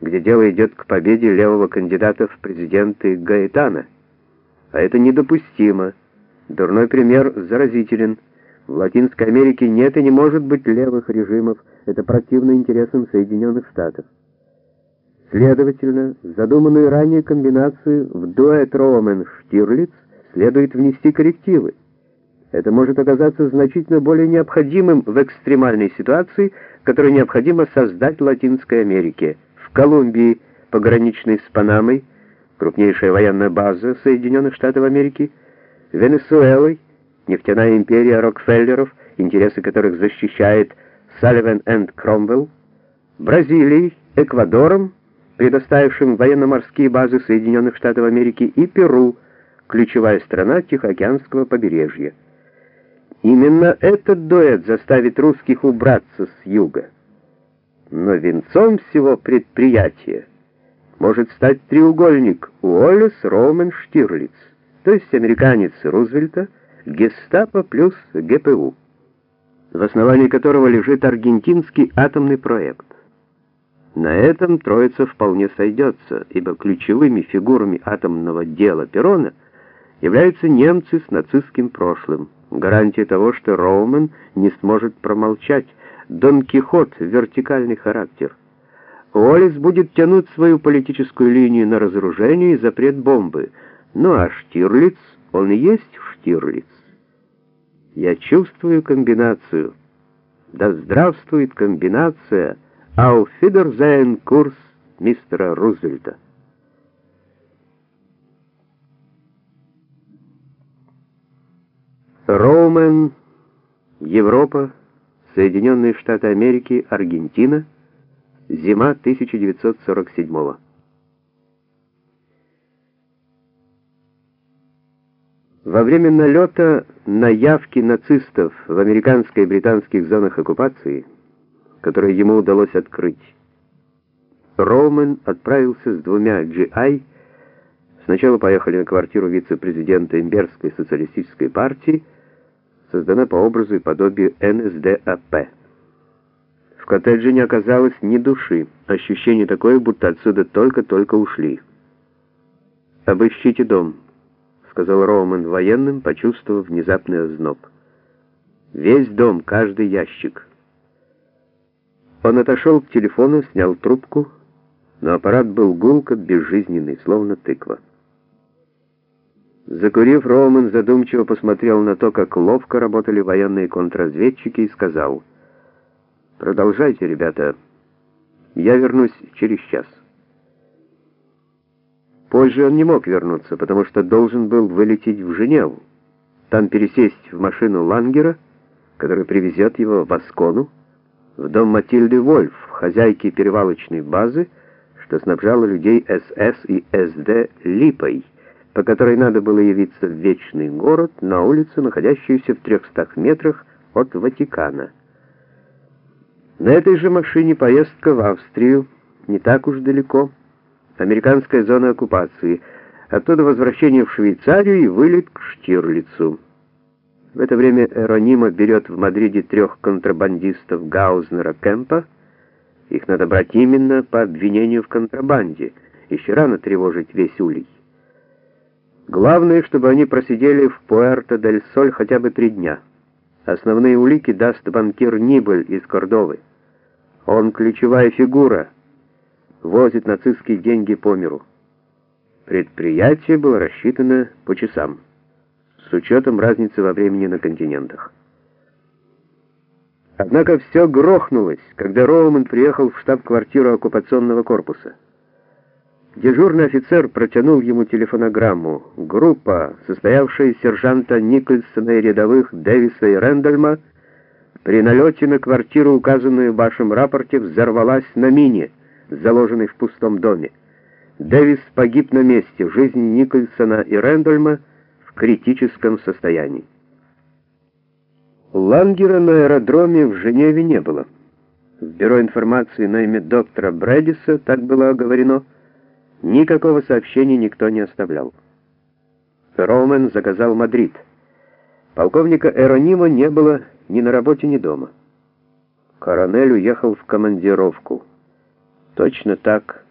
где дело идет к победе левого кандидата в президенты Гаэтана. А это недопустимо. Дурной пример заразителен. В Латинской Америке нет и не может быть левых режимов. Это противно интересам Соединенных Штатов. Следовательно, задуманную ранее комбинацию в дуэт Роумен-Штирлиц следует внести коррективы. Это может оказаться значительно более необходимым в экстремальной ситуации, которую необходимо создать Латинской Америке. Колумбии, пограничной с Панамой, крупнейшая военная база Соединенных Штатов Америки, Венесуэлой, нефтяная империя Рокфеллеров, интересы которых защищает Салливан энд Кромвелл, Бразилией, Эквадором, предоставившим военно-морские базы Соединенных Штатов Америки, и Перу, ключевая страна Тихоокеанского побережья. Именно этот дуэт заставит русских убраться с юга. Но венцом всего предприятия может стать треугольник Уоллес, Роумен, Штирлиц, то есть американец Рузвельта, гестапо плюс ГПУ, в основании которого лежит аргентинский атомный проект. На этом троица вполне сойдется, ибо ключевыми фигурами атомного дела Перона являются немцы с нацистским прошлым, гарантия того, что Роумен не сможет промолчать, Дон Кихот — вертикальный характер. Уоллес будет тянуть свою политическую линию на разоружение и запрет бомбы, ну а Штирлиц, он и есть Штирлиц. Я чувствую комбинацию. Да здравствует комбинация «Auf Wiedersehen» курс мистера Рузвельта. Роумен, Европа, Соединенные Штаты Америки, Аргентина, зима 1947 -го. Во время налета на явки нацистов в американской и британских зонах оккупации, которые ему удалось открыть, Роумен отправился с двумя GI. Сначала поехали на квартиру вице-президента Имберской социалистической партии, создана по образу и подобию НСДАП. В коттедже не оказалось ни души, ощущение такое, будто отсюда только-только ушли. «Обыщите дом», — сказал Роуман военным, почувствовав внезапный озноб. «Весь дом, каждый ящик». Он отошел к телефону, снял трубку, но аппарат был гулко, безжизненный, словно тыква. Закурив, Роуман задумчиво посмотрел на то, как ловко работали военные контрразведчики, и сказал, «Продолжайте, ребята. Я вернусь через час». Позже он не мог вернуться, потому что должен был вылететь в Женеву, там пересесть в машину Лангера, который привезет его в Аскону, в дом Матильды Вольф, хозяйки перевалочной базы, что снабжала людей СС и СД липой по которой надо было явиться в Вечный город, на улицу, находящуюся в 300 метрах от Ватикана. На этой же машине поездка в Австрию, не так уж далеко, американская зона оккупации, оттуда возвращение в Швейцарию и вылет к Штирлицу. В это время Эронима берет в Мадриде трех контрабандистов Гаузнера Кемпа, их надо брать именно по обвинению в контрабанде, еще рано тревожить весь улей. Главное, чтобы они просидели в Пуэрто-дель-Соль хотя бы три дня. Основные улики даст банкир Нибель из Кордовы. Он ключевая фигура, возит нацистские деньги по миру. Предприятие было рассчитано по часам, с учетом разницы во времени на континентах. Однако все грохнулось, когда Роуман приехал в штаб-квартиру оккупационного корпуса. Дежурный офицер протянул ему телефонограмму. Группа, состоявшая из сержанта Никольсона и рядовых Дэвиса и Рэндальма, при налете на квартиру, указанную в вашем рапорте, взорвалась на мине, заложенной в пустом доме. Дэвис погиб на месте, жизни Никольсона и Рэндальма в критическом состоянии. Лангера на аэродроме в Женеве не было. В бюро информации на имя доктора Брэдиса так было оговорено, Никакого сообщения никто не оставлял. Роумен заказал Мадрид. Полковника Эронима не было ни на работе, ни дома. Коронель уехал в командировку. Точно так